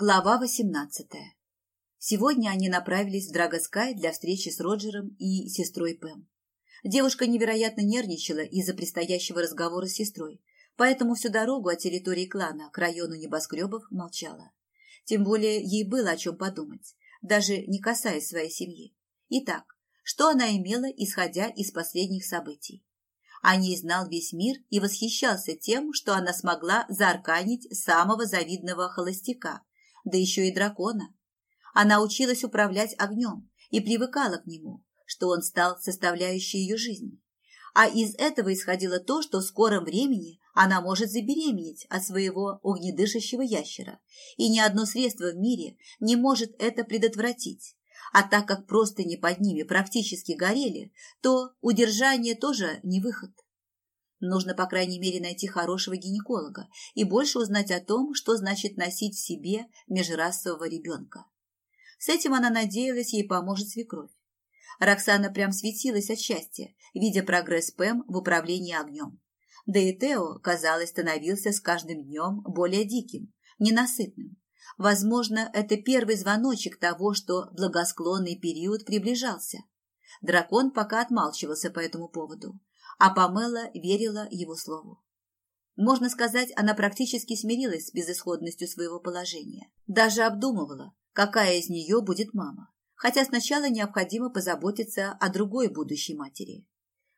Глава 18. Сегодня они направились в Драгоскай для встречи с Роджером и сестрой Пэм. Девушка невероятно нервничала из-за предстоящего разговора с сестрой, поэтому всю дорогу от территории клана к району небоскребов молчала. Тем более ей было о чем подумать, даже не касаясь своей семьи. Итак, что она имела, исходя из последних событий? О ней знал весь мир и восхищался тем, что она смогла заарканить самого завидного холостяка, да еще и дракона. Она училась управлять огнем и привыкала к нему, что он стал составляющей ее жизни. А из этого исходило то, что в скором времени она может забеременеть от своего огнедышащего ящера, и ни одно средство в мире не может это предотвратить. А так как просто не под ними практически горели, то удержание тоже не выход. Нужно, по крайней мере, найти хорошего гинеколога и больше узнать о том, что значит носить в себе межрасового ребенка. С этим она надеялась, ей поможет свекровь. Роксана прям светилась от счастья, видя прогресс Пэм в управлении огнем. Да и Тео, казалось, становился с каждым днем более диким, ненасытным. Возможно, это первый звоночек того, что благосклонный период приближался. Дракон пока отмалчивался по этому поводу, а Памела верила его слову. Можно сказать, она практически смирилась с безысходностью своего положения. Даже обдумывала, какая из нее будет мама. Хотя сначала необходимо позаботиться о другой будущей матери.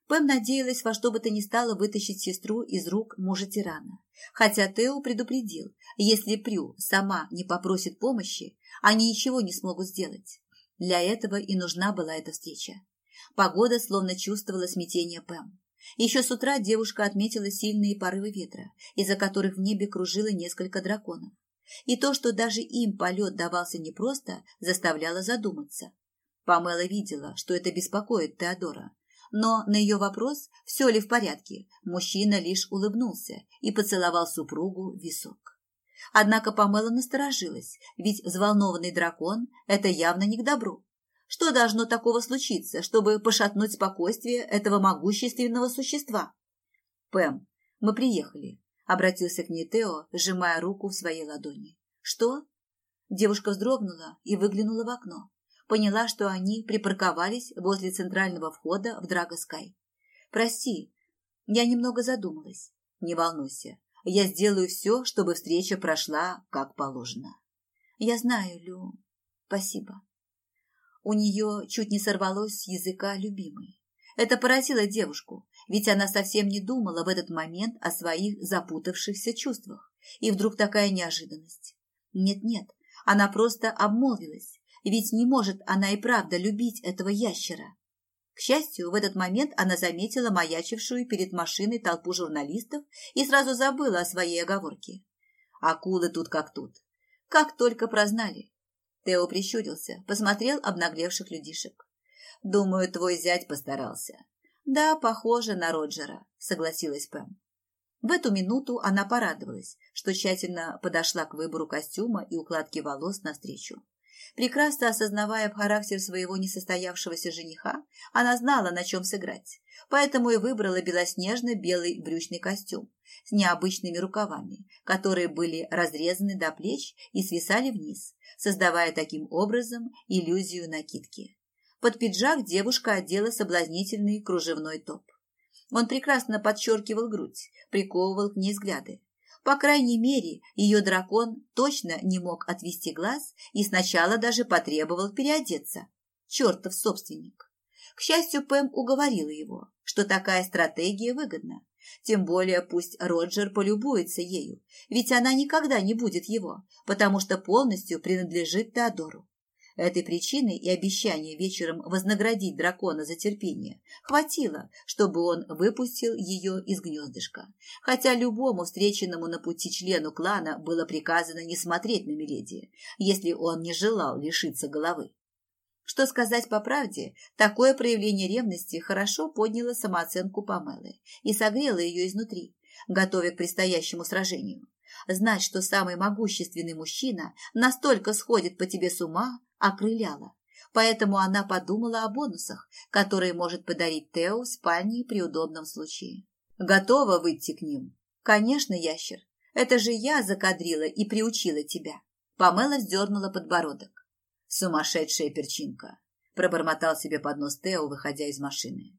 Пэм надеялась во что бы то ни стало вытащить сестру из рук мужа-тирана. Хотя Тео предупредил, если Прю сама не попросит помощи, они ничего не смогут сделать. Для этого и нужна была эта встреча. Погода словно чувствовала смятение Пэм. Еще с утра девушка отметила сильные порывы ветра, из-за которых в небе кружило несколько драконов. И то, что даже им полет давался непросто, заставляло задуматься. Памела видела, что это беспокоит Теодора. Но на ее вопрос, все ли в порядке, мужчина лишь улыбнулся и поцеловал супругу в висок. Однако Памела насторожилась, ведь взволнованный дракон – это явно не к добру. Что должно такого случиться, чтобы пошатнуть спокойствие этого могущественного существа? Пэм, мы приехали, обратился к ней Тео, сжимая руку в своей ладони. Что? Девушка вздрогнула и выглянула в окно. Поняла, что они припарковались возле центрального входа в Драгоскай. Прости, я немного задумалась. Не волнуйся, я сделаю все, чтобы встреча прошла как положено. Я знаю, Лю. Спасибо. У нее чуть не сорвалось с языка любимый. Это поразило девушку, ведь она совсем не думала в этот момент о своих запутавшихся чувствах. И вдруг такая неожиданность. Нет-нет, она просто обмолвилась, ведь не может она и правда любить этого ящера. К счастью, в этот момент она заметила маячившую перед машиной толпу журналистов и сразу забыла о своей оговорке. Акулы тут как тут. Как только прознали. Тео прищурился, посмотрел обнаглевших людишек. «Думаю, твой зять постарался». «Да, похоже на Роджера», — согласилась Пэм. В эту минуту она порадовалась, что тщательно подошла к выбору костюма и укладке волос навстречу. Прекрасно осознавая характер своего несостоявшегося жениха, она знала, на чем сыграть, поэтому и выбрала белоснежно-белый брючный костюм с необычными рукавами, которые были разрезаны до плеч и свисали вниз, создавая таким образом иллюзию накидки. Под пиджак девушка одела соблазнительный кружевной топ. Он прекрасно подчеркивал грудь, приковывал к ней взгляды. По крайней мере, ее дракон точно не мог отвести глаз и сначала даже потребовал переодеться. Чертов собственник. К счастью, Пэм уговорила его, что такая стратегия выгодна. Тем более пусть Роджер полюбуется ею, ведь она никогда не будет его, потому что полностью принадлежит Теодору. Этой причины и обещания вечером вознаградить дракона за терпение хватило, чтобы он выпустил ее из гнездышка. Хотя любому встреченному на пути члену клана было приказано не смотреть на Миледи, если он не желал лишиться головы. Что сказать по правде, такое проявление ревности хорошо подняло самооценку Памелы и согрело ее изнутри, готовя к предстоящему сражению. Знать, что самый могущественный мужчина настолько сходит по тебе с ума, окрыляло. Поэтому она подумала о бонусах, которые может подарить Тео в спальне при удобном случае. Готова выйти к ним? Конечно, ящер. Это же я закадрила и приучила тебя. Памела вздернула подбородок. Сумасшедшая перчинка. Пробормотал себе под нос Тео, выходя из машины.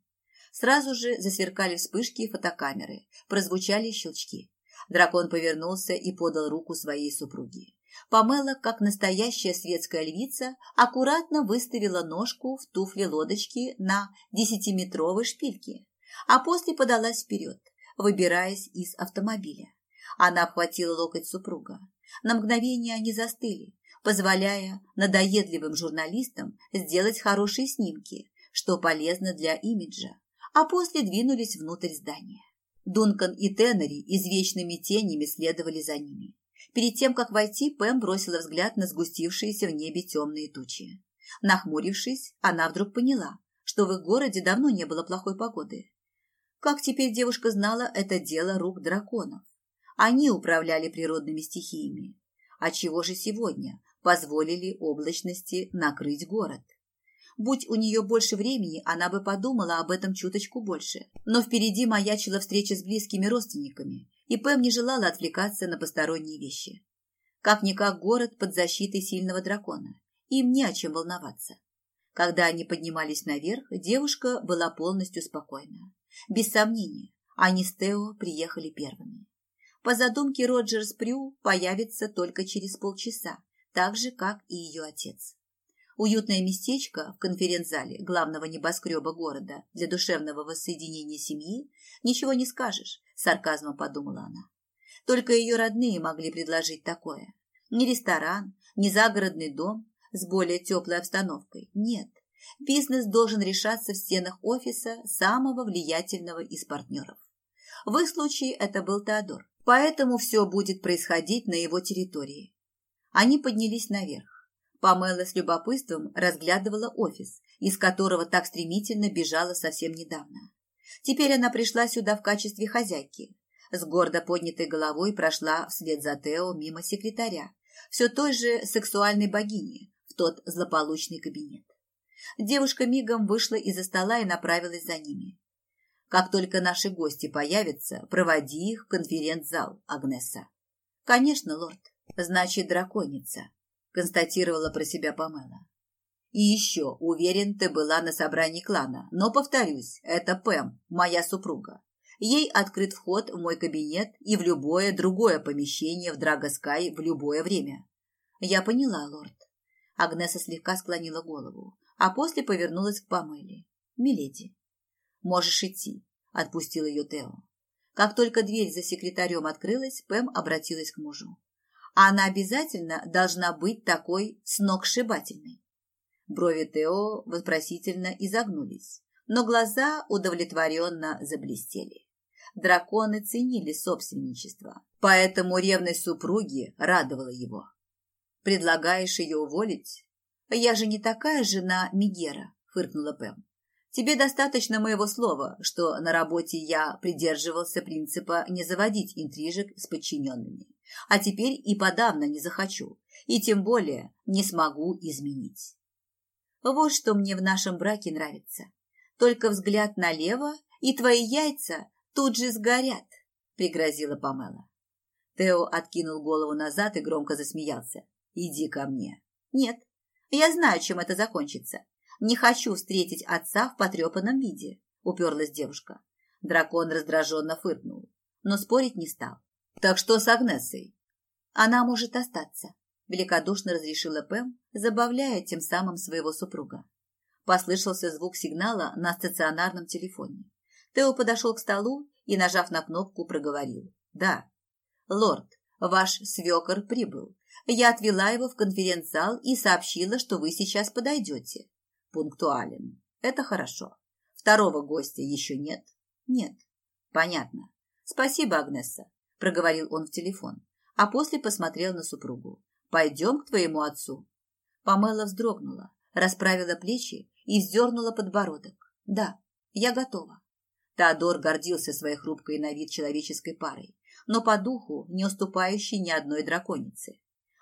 Сразу же засверкали вспышки и фотокамеры, прозвучали щелчки. Дракон повернулся и подал руку своей супруге. Памела, как настоящая светская львица, аккуратно выставила ножку в туфле лодочки на десятиметровой шпильке, а после подалась вперед, выбираясь из автомобиля. Она обхватила локоть супруга. На мгновение они застыли, позволяя надоедливым журналистам сделать хорошие снимки, что полезно для имиджа, а после двинулись внутрь здания. Дункан и Теннери извечными тенями следовали за ними. Перед тем, как войти, Пэм бросила взгляд на сгустившиеся в небе темные тучи. Нахмурившись, она вдруг поняла, что в их городе давно не было плохой погоды. Как теперь девушка знала, это дело рук драконов. Они управляли природными стихиями. А чего же сегодня позволили облачности накрыть город? Будь у нее больше времени, она бы подумала об этом чуточку больше. Но впереди маячила встреча с близкими родственниками, и Пэм не желала отвлекаться на посторонние вещи. Как-никак город под защитой сильного дракона. Им не о чем волноваться. Когда они поднимались наверх, девушка была полностью спокойна. Без сомнения, они с Тео приехали первыми. По задумке Роджерс Прю появится только через полчаса, так же, как и ее отец. Уютное местечко в конференц-зале главного небоскреба города для душевного воссоединения семьи ничего не скажешь, сарказмом подумала она. Только ее родные могли предложить такое. Ни ресторан, ни загородный дом с более теплой обстановкой. Нет, бизнес должен решаться в стенах офиса самого влиятельного из партнеров. В их случае это был Теодор, поэтому все будет происходить на его территории. Они поднялись наверх. Памела с любопытством разглядывала офис, из которого так стремительно бежала совсем недавно. Теперь она пришла сюда в качестве хозяйки. С гордо поднятой головой прошла вслед за Тео мимо секретаря, все той же сексуальной богини, в тот злополучный кабинет. Девушка мигом вышла из-за стола и направилась за ними. «Как только наши гости появятся, проводи их в конференц-зал, Агнеса». «Конечно, лорд. Значит, драконица», констатировала про себя Памела. И еще, уверен, ты была на собрании клана, но, повторюсь, это Пэм, моя супруга. Ей открыт вход в мой кабинет и в любое другое помещение в Драгоскай в любое время. Я поняла, лорд. Агнеса слегка склонила голову, а после повернулась к Памеле. Миледи. Можешь идти, отпустил ее Тео. Как только дверь за секретарем открылась, Пэм обратилась к мужу. Она обязательно должна быть такой сногсшибательной. Брови Тео вопросительно изогнулись, но глаза удовлетворенно заблестели. Драконы ценили собственничество, поэтому ревность супруги радовала его. «Предлагаешь ее уволить?» «Я же не такая жена Мигера», — фыркнула Пэм. «Тебе достаточно моего слова, что на работе я придерживался принципа не заводить интрижек с подчиненными. А теперь и подавно не захочу, и тем более не смогу изменить. Вот что мне в нашем браке нравится. Только взгляд налево, и твои яйца тут же сгорят, пригрозила Памела. Тео откинул голову назад и громко засмеялся. Иди ко мне. Нет, я знаю, чем это закончится. Не хочу встретить отца в потрепанном виде, уперлась девушка. Дракон раздраженно фыркнул, но спорить не стал. Так что с Агнесой? Она может остаться, великодушно разрешила Пэм, забавляя тем самым своего супруга. Послышался звук сигнала на стационарном телефоне. Тео подошел к столу и, нажав на кнопку, проговорил. «Да, лорд, ваш свекор прибыл. Я отвела его в конференц-зал и сообщила, что вы сейчас подойдете. Пунктуален. Это хорошо. Второго гостя еще нет? Нет. Понятно. Спасибо, Агнесса проговорил он в телефон, а после посмотрел на супругу. «Пойдем к твоему отцу». Памела вздрогнула, расправила плечи и вздернула подбородок. «Да, я готова». Теодор гордился своей хрупкой на вид человеческой парой, но по духу не уступающей ни одной драконице.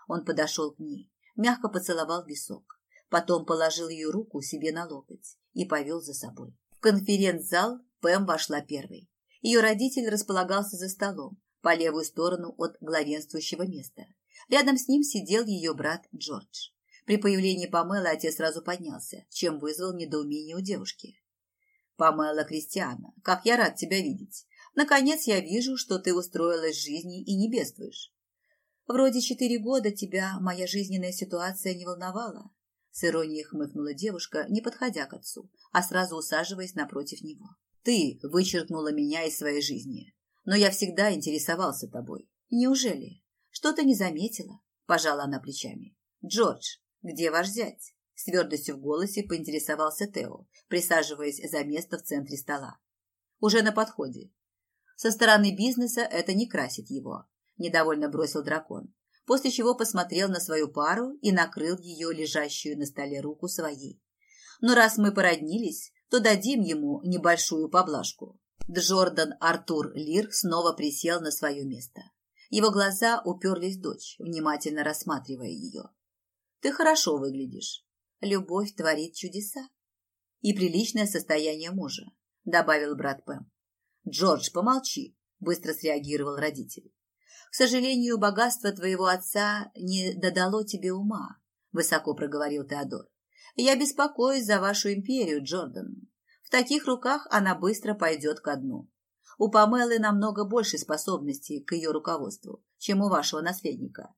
Он подошел к ней, мягко поцеловал висок, потом положил ее руку себе на локоть и повел за собой. В конференц-зал Пэм вошла первой. Ее родитель располагался за столом, по левую сторону от главенствующего места. Рядом с ним сидел ее брат Джордж. При появлении Памелы отец сразу поднялся, чем вызвал недоумение у девушки. «Памела Кристиана, как я рад тебя видеть. Наконец я вижу, что ты устроилась в жизни и не бедствуешь. Вроде четыре года тебя моя жизненная ситуация не волновала. С иронией хмыкнула девушка, не подходя к отцу, а сразу усаживаясь напротив него. Ты вычеркнула меня из своей жизни, но я всегда интересовался тобой. Неужели? Что-то не заметила? Пожала она плечами. Джордж, где ваш зять? С твердостью в голосе поинтересовался Тео, присаживаясь за место в центре стола. Уже на подходе. Со стороны бизнеса это не красит его, недовольно бросил дракон, после чего посмотрел на свою пару и накрыл ее лежащую на столе руку своей. Но раз мы породнились, то дадим ему небольшую поблажку. Джордан Артур Лир снова присел на свое место. Его глаза уперлись в дочь, внимательно рассматривая ее. «Ты хорошо выглядишь. Любовь творит чудеса. И приличное состояние мужа», — добавил брат Пэм. «Джордж, помолчи», — быстро среагировал родитель. «К сожалению, богатство твоего отца не додало тебе ума», — высоко проговорил Теодор. «Я беспокоюсь за вашу империю, Джордан. В таких руках она быстро пойдет ко дну. У Памелы намного больше способностей к ее руководству, чем у вашего наследника».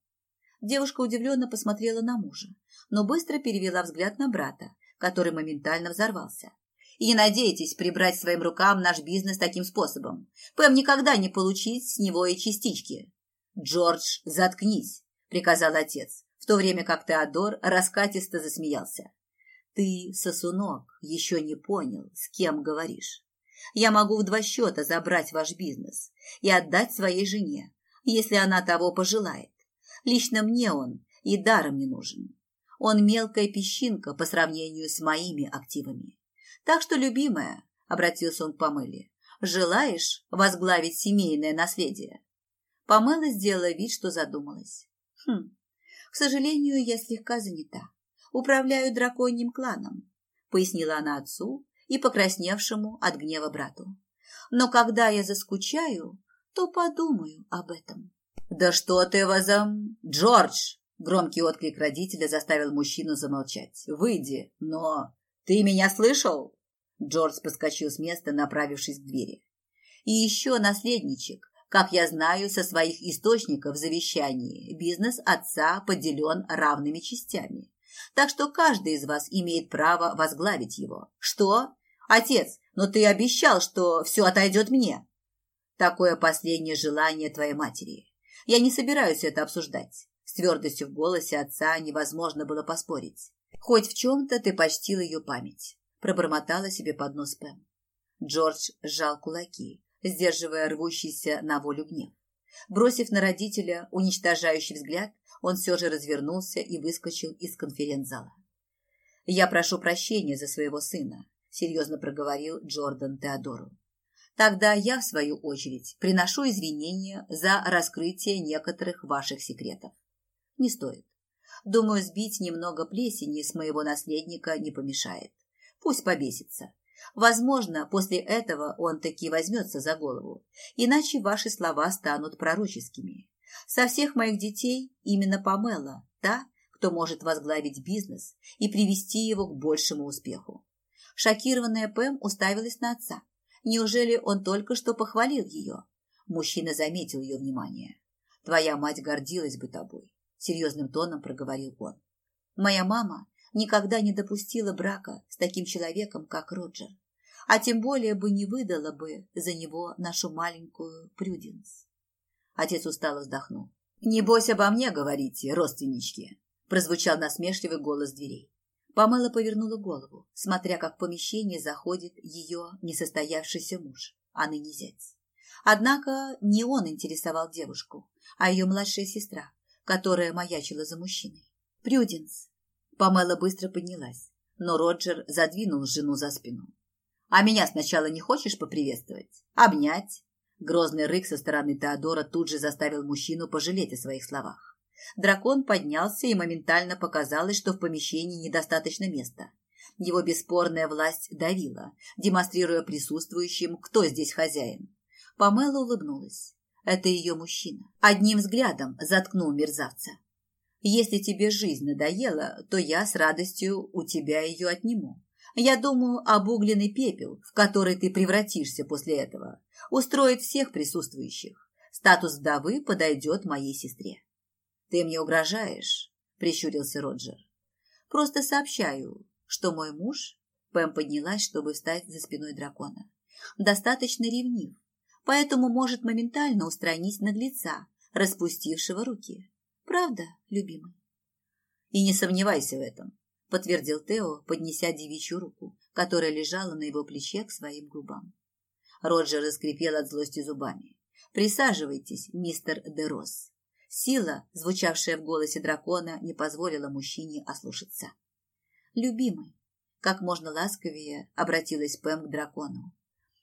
Девушка удивленно посмотрела на мужа, но быстро перевела взгляд на брата, который моментально взорвался. И не надейтесь прибрать своим рукам наш бизнес таким способом. Пэм никогда не получить с него и частички. Джордж, заткнись, приказал отец, в то время как Теодор раскатисто засмеялся. Ты, сосунок, еще не понял, с кем говоришь. Я могу в два счета забрать ваш бизнес и отдать своей жене, если она того пожелает. Лично мне он и даром не нужен. Он мелкая песчинка по сравнению с моими активами. Так что, любимая, — обратился он к Памеле, — желаешь возглавить семейное наследие? Памела сделала вид, что задумалась. Хм, к сожалению, я слегка занята. Управляю драконьим кланом, — пояснила она отцу и покрасневшему от гнева брату. Но когда я заскучаю, то подумаю об этом. «Да что ты возом... Джордж!» Громкий отклик родителя заставил мужчину замолчать. «Выйди, но...» «Ты меня слышал?» Джордж подскочил с места, направившись к двери. «И еще наследничек. Как я знаю со своих источников в завещании, бизнес отца поделен равными частями. Так что каждый из вас имеет право возглавить его. Что? Отец, но ты обещал, что все отойдет мне. Такое последнее желание твоей матери. Я не собираюсь это обсуждать. С твердостью в голосе отца невозможно было поспорить. Хоть в чем-то ты почтил ее память, пробормотала себе под нос Пэм. Джордж сжал кулаки, сдерживая рвущийся на волю гнев. Бросив на родителя уничтожающий взгляд, он все же развернулся и выскочил из конференц-зала. «Я прошу прощения за своего сына», — серьезно проговорил Джордан Теодору. «Тогда я, в свою очередь, приношу извинения за раскрытие некоторых ваших секретов. Не стоит. Думаю, сбить немного плесени с моего наследника не помешает. Пусть побесится. Возможно, после этого он таки возьмется за голову, иначе ваши слова станут пророческими. Со всех моих детей именно Памела, та, кто может возглавить бизнес и привести его к большему успеху. Шокированная Пэм уставилась на отца. Неужели он только что похвалил ее? Мужчина заметил ее внимание. Твоя мать гордилась бы тобой серьезным тоном проговорил он. Моя мама никогда не допустила брака с таким человеком, как Роджер, а тем более бы не выдала бы за него нашу маленькую Прюденс. Отец устало вздохнул. «Небось, обо мне говорите, родственнички», – прозвучал насмешливый голос дверей. Памела повернула голову, смотря как в помещение заходит ее несостоявшийся муж, а ныне зять. Однако не он интересовал девушку, а ее младшая сестра, которая маячила за мужчиной. «Прюденс!» Памела быстро поднялась, но Роджер задвинул жену за спину. «А меня сначала не хочешь поприветствовать? Обнять?» Грозный рык со стороны Теодора тут же заставил мужчину пожалеть о своих словах. Дракон поднялся, и моментально показалось, что в помещении недостаточно места. Его бесспорная власть давила, демонстрируя присутствующим, кто здесь хозяин. Памела улыбнулась. Это ее мужчина. Одним взглядом заткнул мерзавца. Если тебе жизнь надоела, то я с радостью у тебя ее отниму. Я думаю, обугленный пепел, в который ты превратишься после этого, устроит всех присутствующих. Статус вдовы подойдет моей сестре. Ты мне угрожаешь, прищурился Роджер. Просто сообщаю, что мой муж... Пэм поднялась, чтобы встать за спиной дракона. Достаточно ревнив, поэтому может моментально устранить наглеца, распустившего руки. Правда, любимый? И не сомневайся в этом, подтвердил Тео, поднеся девичью руку, которая лежала на его плече к своим губам. Роджер раскрепел от злости зубами. «Присаживайтесь, мистер Дерос». Сила, звучавшая в голосе дракона, не позволила мужчине ослушаться. «Любимый», как можно ласковее обратилась Пэм к дракону.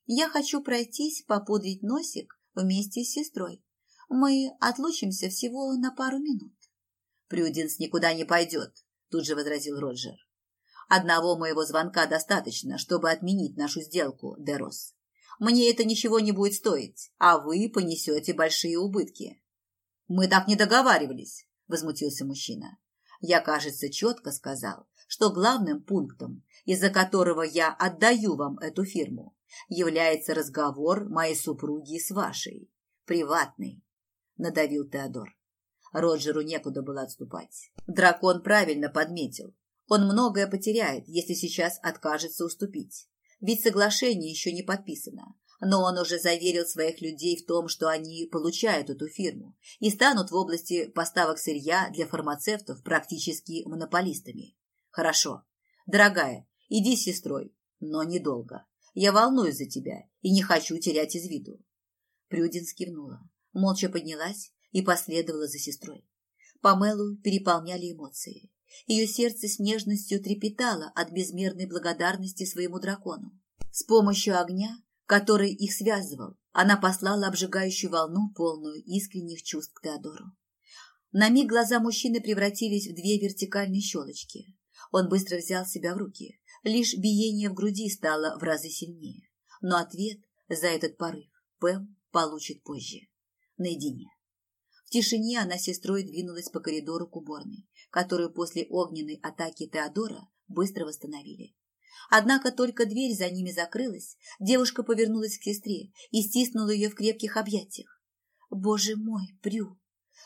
«Я хочу пройтись, попудрить носик вместе с сестрой. Мы отлучимся всего на пару минут». «Прюденс никуда не пойдет», тут же возразил Роджер. Одного моего звонка достаточно, чтобы отменить нашу сделку, Дерос. Мне это ничего не будет стоить, а вы понесете большие убытки. Мы так не договаривались, возмутился мужчина. Я, кажется, четко сказал, что главным пунктом, из-за которого я отдаю вам эту фирму, является разговор моей супруги с вашей, приватный, надавил Теодор. Роджеру некуда было отступать. Дракон правильно подметил. Он многое потеряет, если сейчас откажется уступить. Ведь соглашение еще не подписано. Но он уже заверил своих людей в том, что они получают эту фирму и станут в области поставок сырья для фармацевтов практически монополистами. Хорошо. Дорогая, иди с сестрой, но недолго. Я волнуюсь за тебя и не хочу терять из виду. Прюдин скивнула, молча поднялась и последовала за сестрой. Памелу переполняли эмоции. Ее сердце с нежностью трепетало от безмерной благодарности своему дракону. С помощью огня, который их связывал, она послала обжигающую волну, полную искренних чувств к Теодору. На миг глаза мужчины превратились в две вертикальные щелочки. Он быстро взял себя в руки. Лишь биение в груди стало в разы сильнее. Но ответ за этот порыв Пэм получит позже. Наедине. В тишине она с сестрой двинулась по коридору к уборной, которую после огненной атаки Теодора быстро восстановили. Однако только дверь за ними закрылась, девушка повернулась к сестре и стиснула ее в крепких объятиях. «Боже мой, Прю!»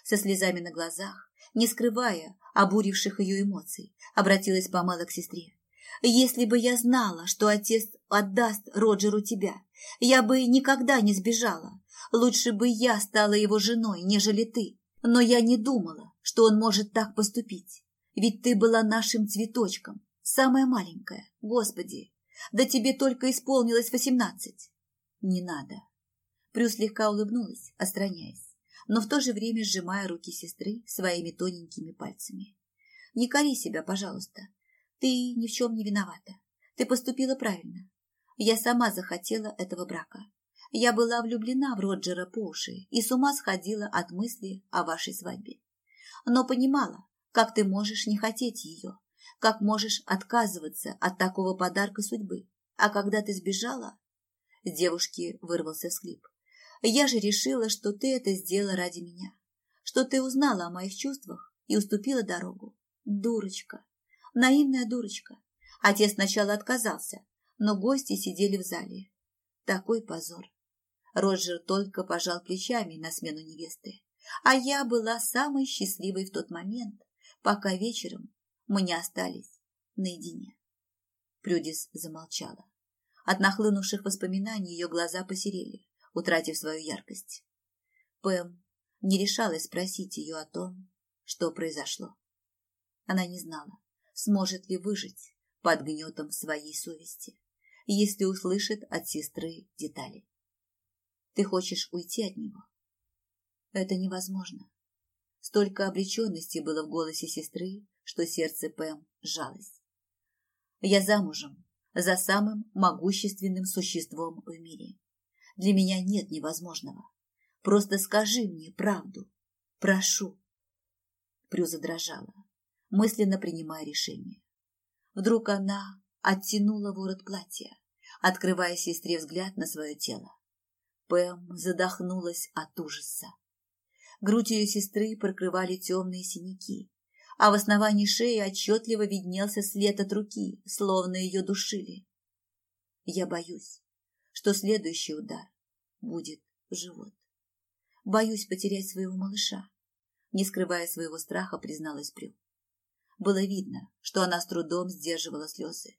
Со слезами на глазах, не скрывая обуривших ее эмоций, обратилась помала к сестре. «Если бы я знала, что отец отдаст Роджеру тебя, я бы никогда не сбежала. Лучше бы я стала его женой, нежели ты. Но я не думала, что он может так поступить. Ведь ты была нашим цветочком, самая маленькая. Господи, да тебе только исполнилось восемнадцать. Не надо. Прю слегка улыбнулась, остраняясь, но в то же время сжимая руки сестры своими тоненькими пальцами. Не кори себя, пожалуйста. Ты ни в чем не виновата. Ты поступила правильно. Я сама захотела этого брака. Я была влюблена в Роджера по и с ума сходила от мысли о вашей свадьбе. Но понимала, как ты можешь не хотеть ее, как можешь отказываться от такого подарка судьбы. А когда ты сбежала... С девушки вырвался всхлип. Я же решила, что ты это сделала ради меня, что ты узнала о моих чувствах и уступила дорогу. Дурочка, наивная дурочка. Отец сначала отказался, но гости сидели в зале. Такой позор. Роджер только пожал плечами на смену невесты. А я была самой счастливой в тот момент, пока вечером мы не остались наедине. Прюдис замолчала. От нахлынувших воспоминаний ее глаза посерели, утратив свою яркость. Пэм не решалась спросить ее о том, что произошло. Она не знала, сможет ли выжить под гнетом своей совести, если услышит от сестры детали. Ты хочешь уйти от него? Это невозможно. Столько обреченности было в голосе сестры, что сердце Пэм сжалось. Я замужем за самым могущественным существом в мире. Для меня нет невозможного. Просто скажи мне правду. Прошу. Прю задрожала, мысленно принимая решение. Вдруг она оттянула ворот платья, открывая сестре взгляд на свое тело. Пэм задохнулась от ужаса. Грудь ее сестры прокрывали темные синяки, а в основании шеи отчетливо виднелся след от руки, словно ее душили. Я боюсь, что следующий удар будет в живот. Боюсь потерять своего малыша. Не скрывая своего страха, призналась Брю. Было видно, что она с трудом сдерживала слезы.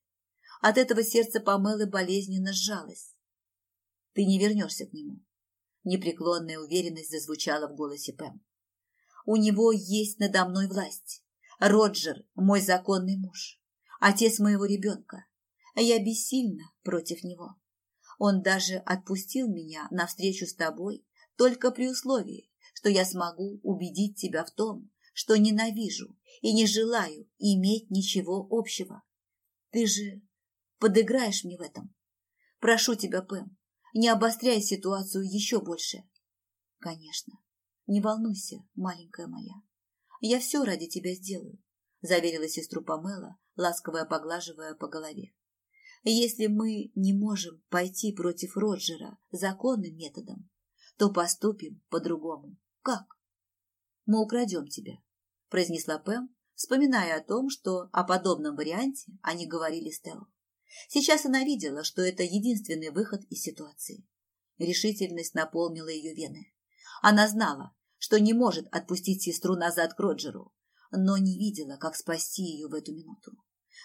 От этого сердце Памелы болезненно сжалось. Ты не вернешься к нему. Непреклонная уверенность зазвучала в голосе Пэм. У него есть надо мной власть. Роджер – мой законный муж, отец моего ребенка. Я бессильна против него. Он даже отпустил меня на встречу с тобой только при условии, что я смогу убедить тебя в том, что ненавижу и не желаю иметь ничего общего. Ты же подыграешь мне в этом. Прошу тебя, Пэм, не обостряй ситуацию еще больше. Конечно. Не волнуйся, маленькая моя. Я все ради тебя сделаю, заверила сестру Памела, ласково поглаживая по голове. Если мы не можем пойти против Роджера законным методом, то поступим по-другому. Как? Мы украдем тебя, произнесла Пэм, вспоминая о том, что о подобном варианте они говорили с. Сейчас она видела, что это единственный выход из ситуации. Решительность наполнила ее вены. Она знала, что не может отпустить сестру назад к Роджеру, но не видела, как спасти ее в эту минуту.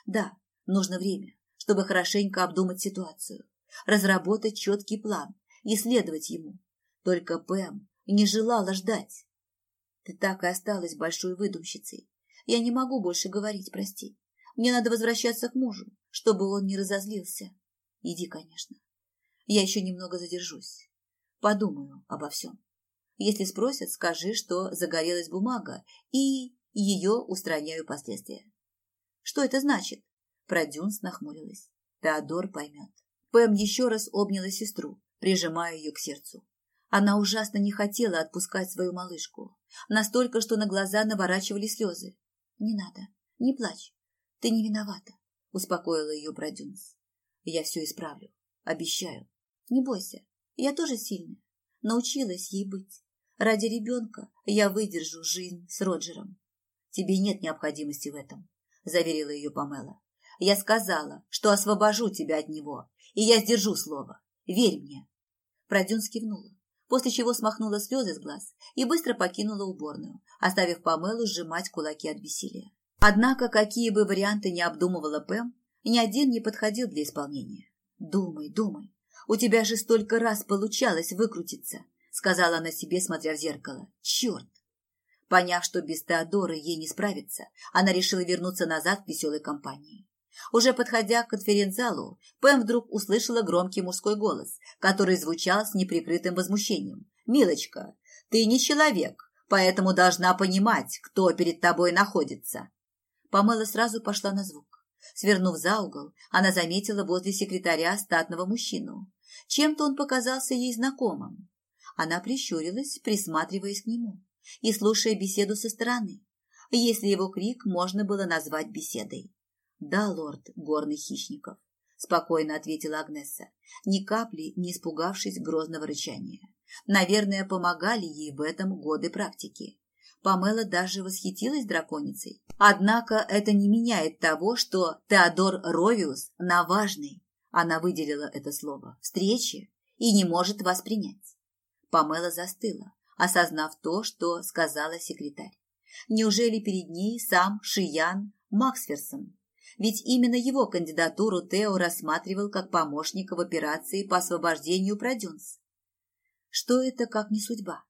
Да, нужно время, чтобы хорошенько обдумать ситуацию, разработать четкий план и следовать ему. Только Пэм не желала ждать. Ты так и осталась большой выдумщицей. Я не могу больше говорить, прости. Мне надо возвращаться к мужу, чтобы он не разозлился. Иди, конечно. Я еще немного задержусь. Подумаю обо всем. Если спросят, скажи, что загорелась бумага, и ее устраняю последствия. Что это значит? Продюнс нахмурилась. Теодор поймет. Пэм еще раз обняла сестру, прижимая ее к сердцу. Она ужасно не хотела отпускать свою малышку. Настолько, что на глаза наворачивали слезы. «Не надо, не плачь. Ты не виновата, успокоила ее Бродюнс. Я все исправлю, обещаю. Не бойся, я тоже сильная. Научилась ей быть. Ради ребенка я выдержу жизнь с Роджером. Тебе нет необходимости в этом, заверила ее Памела. Я сказала, что освобожу тебя от него, и я сдержу слово. Верь мне. Продюнс кивнула, после чего смахнула слезы с глаз и быстро покинула уборную, оставив Памелу сжимать кулаки от бессилия. Однако, какие бы варианты ни обдумывала Пэм, ни один не подходил для исполнения. «Думай, думай, у тебя же столько раз получалось выкрутиться», сказала она себе, смотря в зеркало. «Черт!» Поняв, что без Теодора ей не справиться, она решила вернуться назад к веселой компании. Уже подходя к конференц-залу, Пэм вдруг услышала громкий мужской голос, который звучал с неприкрытым возмущением. «Милочка, ты не человек, поэтому должна понимать, кто перед тобой находится». Памела сразу пошла на звук. Свернув за угол, она заметила возле секретаря статного мужчину. Чем-то он показался ей знакомым. Она прищурилась, присматриваясь к нему и слушая беседу со стороны, если его крик можно было назвать беседой. «Да, лорд горных хищников», – спокойно ответила Агнеса, ни капли не испугавшись грозного рычания. Наверное, помогали ей в этом годы практики. Памела даже восхитилась драконицей. Однако это не меняет того, что Теодор Ровиус на важной, она выделила это слово, встрече и не может вас принять. Памела застыла, осознав то, что сказала секретарь. Неужели перед ней сам Шиян Максферсон? Ведь именно его кандидатуру Тео рассматривал как помощника в операции по освобождению Продюнс. Что это, как не судьба?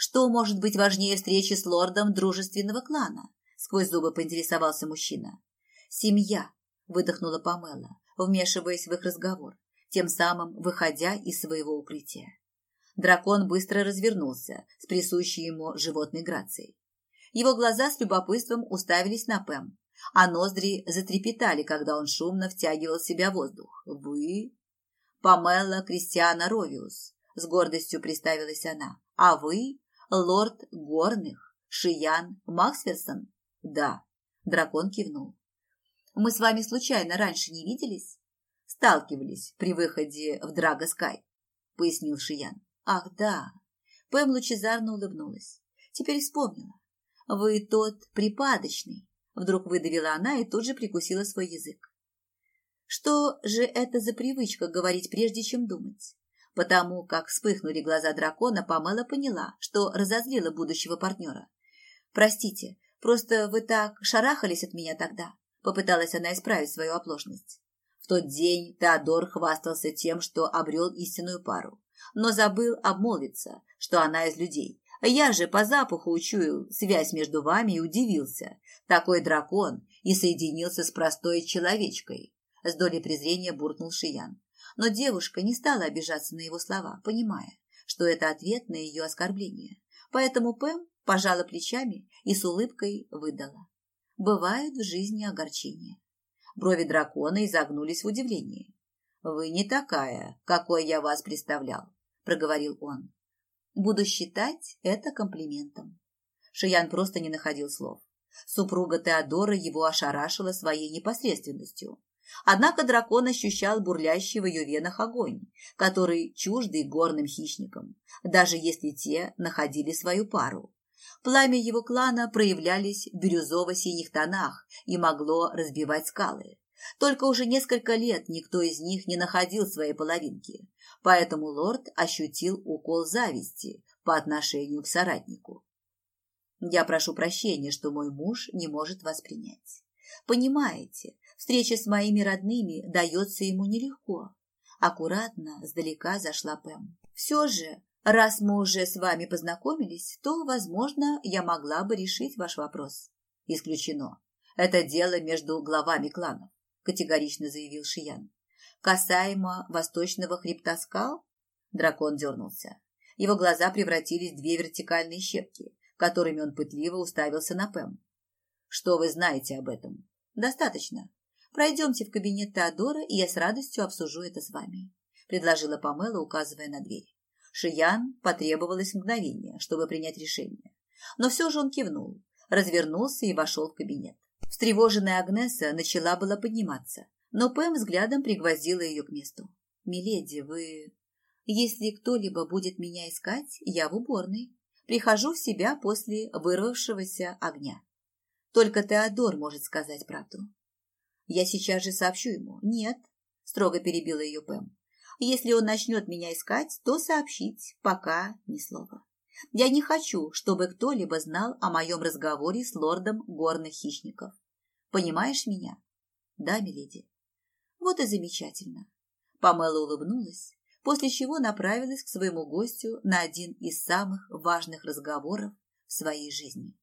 Что может быть важнее встречи с лордом дружественного клана? Сквозь зубы поинтересовался мужчина. Семья, выдохнула Памела, вмешиваясь в их разговор, тем самым выходя из своего укрытия. Дракон быстро развернулся с присущей ему животной грацией. Его глаза с любопытством уставились на Пэм, а ноздри затрепетали, когда он шумно втягивал в себя воздух. «Вы?» «Памела Кристиана Ровиус», — с гордостью представилась она. «А вы?» Лорд Горных, Шиян Максверсон? Да, дракон кивнул. Мы с вами случайно раньше не виделись? Сталкивались при выходе в Драгоскай, пояснил Шиян. Ах, да. Пэм лучезарно улыбнулась. Теперь вспомнила. Вы тот припадочный. Вдруг выдавила она и тут же прикусила свой язык. Что же это за привычка говорить прежде, чем думать? Потому как вспыхнули глаза дракона, Памела поняла, что разозлила будущего партнера. «Простите, просто вы так шарахались от меня тогда», — попыталась она исправить свою оплошность. В тот день Теодор хвастался тем, что обрел истинную пару, но забыл обмолвиться, что она из людей. Я же по запаху учуял связь между вами и удивился. Такой дракон и соединился с простой человечкой. С долей презрения буркнул Шиян. Но девушка не стала обижаться на его слова, понимая, что это ответ на ее оскорбление. Поэтому Пэм пожала плечами и с улыбкой выдала. Бывают в жизни огорчения. Брови дракона изогнулись в удивлении. «Вы не такая, какой я вас представлял», – проговорил он. «Буду считать это комплиментом». Шиян просто не находил слов. Супруга Теодора его ошарашила своей непосредственностью. Однако дракон ощущал бурлящий в ее венах огонь, который чуждый горным хищникам, даже если те находили свою пару. Пламя его клана проявлялись в бирюзово-синих тонах и могло разбивать скалы. Только уже несколько лет никто из них не находил своей половинки, поэтому лорд ощутил укол зависти по отношению к соратнику. «Я прошу прощения, что мой муж не может вас принять. Понимаете, Встреча с моими родными дается ему нелегко. Аккуратно, сдалека зашла Пэм. Все же, раз мы уже с вами познакомились, то, возможно, я могла бы решить ваш вопрос. Исключено. Это дело между главами кланов, категорично заявил Шиян. Касаемо восточного хребта скал, дракон дернулся. Его глаза превратились в две вертикальные щепки, которыми он пытливо уставился на Пэм. Что вы знаете об этом? Достаточно. Пройдемте в кабинет Теодора, и я с радостью обсужу это с вами», – предложила Памела, указывая на дверь. Шиян потребовалось мгновение, чтобы принять решение. Но все же он кивнул, развернулся и вошел в кабинет. Встревоженная Агнеса начала было подниматься, но Пэм взглядом пригвоздила ее к месту. «Миледи, вы...» «Если кто-либо будет меня искать, я в уборной. Прихожу в себя после вырвавшегося огня. Только Теодор может сказать правду. Я сейчас же сообщу ему. Нет, строго перебила ее Пэм. Если он начнет меня искать, то сообщить, пока ни слова. Я не хочу, чтобы кто-либо знал о моем разговоре с лордом горных хищников. Понимаешь меня? Да, миледи. Вот и замечательно. Памела улыбнулась, после чего направилась к своему гостю на один из самых важных разговоров в своей жизни.